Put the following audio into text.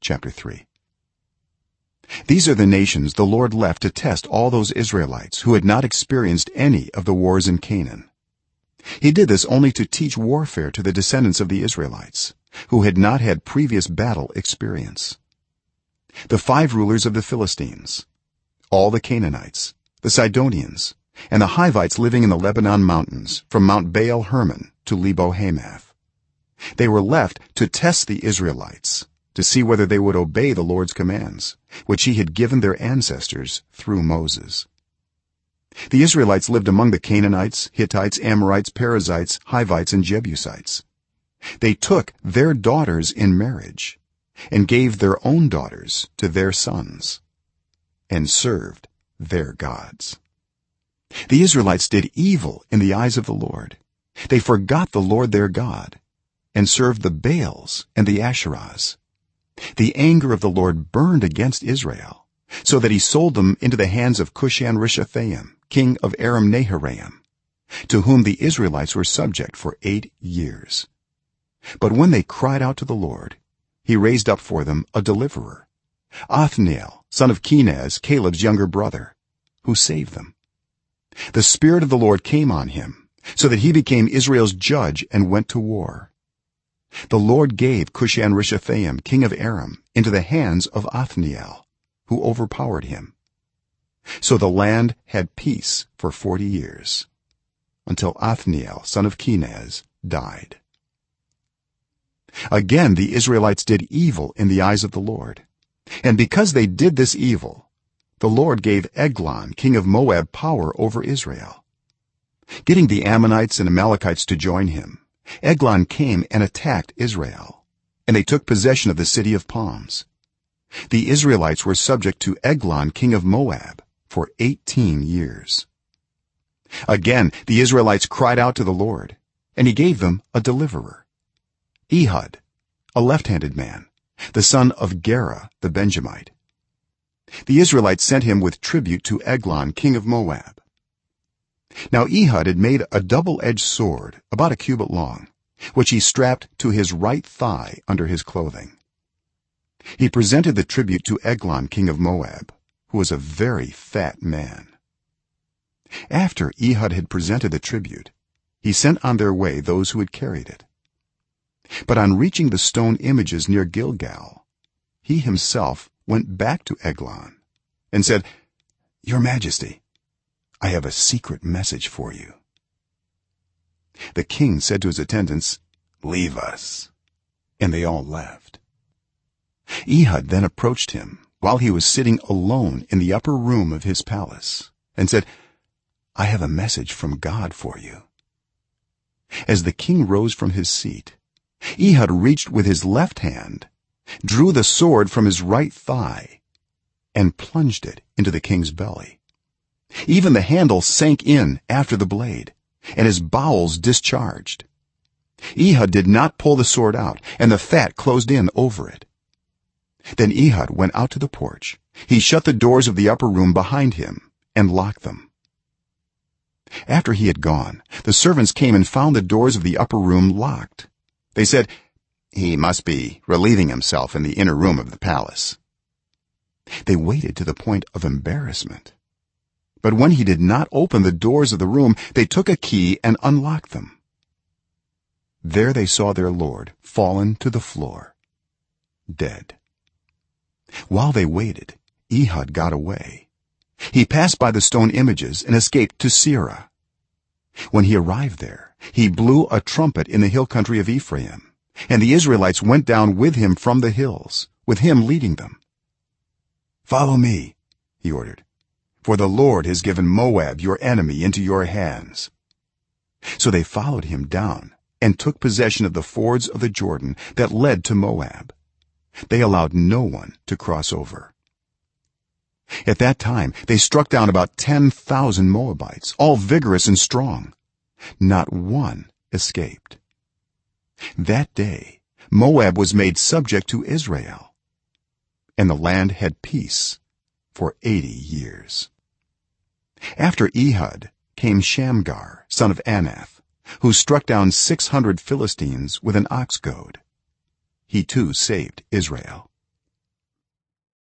chapter 3 these are the nations the lord left to test all those israelites who had not experienced any of the wars in canaan. He did this only to teach warfare to the descendants of the israelites who had not had previous battle experience. The five rulers of the philistines all the canaanites the sidonians and the hivites living in the lebanon mountains from mount baal hermon to lebo hamath. They were left to test the israelites to see whether they would obey the lord's commands which he had given their ancestors through moses. The israelites lived among the canaanites hittites amorites perizzites hivites and jebusites. They took their daughters in marriage and gave their own daughters to their sons and served their gods. The israelites did evil in the eyes of the lord. They forgot the lord their god and served the baals and the asherahs the anger of the lord burned against israel so that he sold them into the hands of cushan-rishathaim king of aram naharaim to whom the israelites were subject for 8 years. But when they cried out to the lord he raised up for them a deliverer othniel son of kenaz caleb's younger brother who saved them. The spirit of the lord came on him so that he became israel's judge and went to war the lord gave cushan-rishathaim king of aram into the hands of othniel who overpowered him. So the land had peace for 40 years until othniel son of kenaz died. Again the israelites did evil in the eyes of the lord. And because they did this evil the lord gave eglon king of moab power over israel getting the ammonites and amalekites to join him eglon came and attacked israel and they took possession of the city of palms. The israelites were subject to eglon king of moab for 18 years. Again the israelites cried out to the lord and he gave them a deliverer. Ehud a left-handed man the son of gera the benjamite. The israelites sent him with tribute to eglon king of moab now ehud had made a double-edged sword about a cubit long which he strapped to his right thigh under his clothing. He presented the tribute to eglon king of moab who was a very fat man. After ehud had presented the tribute he sent on their way those who had carried it. But on reaching the stone images near gilgal he himself went back to eglon and said your majesty i have a secret message for you. The king said to his attendants leave us. And they all left. Ehud then approached him while he was sitting alone in the upper room of his palace and said i have a message from god for you. As the king rose from his seat ehud reached with his left hand drew the sword from his right thigh and plunged it into the king's belly even the handle sank in after the blade and his bowels discharged. Ehud did not pull the sword out and the fat closed in over it. Then ehud went out to the porch. He shut the doors of the upper room behind him and locked them. After he had gone the servants came and found the doors of the upper room locked. They said he must be relieving himself in the inner room of the palace. They waited to the point of embarrassment but when he did not open the doors of the room they took a key and unlocked them. There they saw their lord fallen to the floor dead. While they waited ehud got away. He passed by the stone images and escaped to seirah when he arrived there he blew a trumpet in the hill country of ephraim and the israelites went down with him from the hills with him leading them. Follow me he ordered for the lord has given moab your enemy into your hands. So they followed him down and took possession of the fords of the jordan that led to moab. They allowed no one to cross over. At that time they struck down about 10000 moabites all vigorous and strong. Not one escaped. That day moab was made subject to israel and the land had peace for 80 years. After ehud came shamgar son of anath who struck down 600 philistines with an ox goad. He too saved israel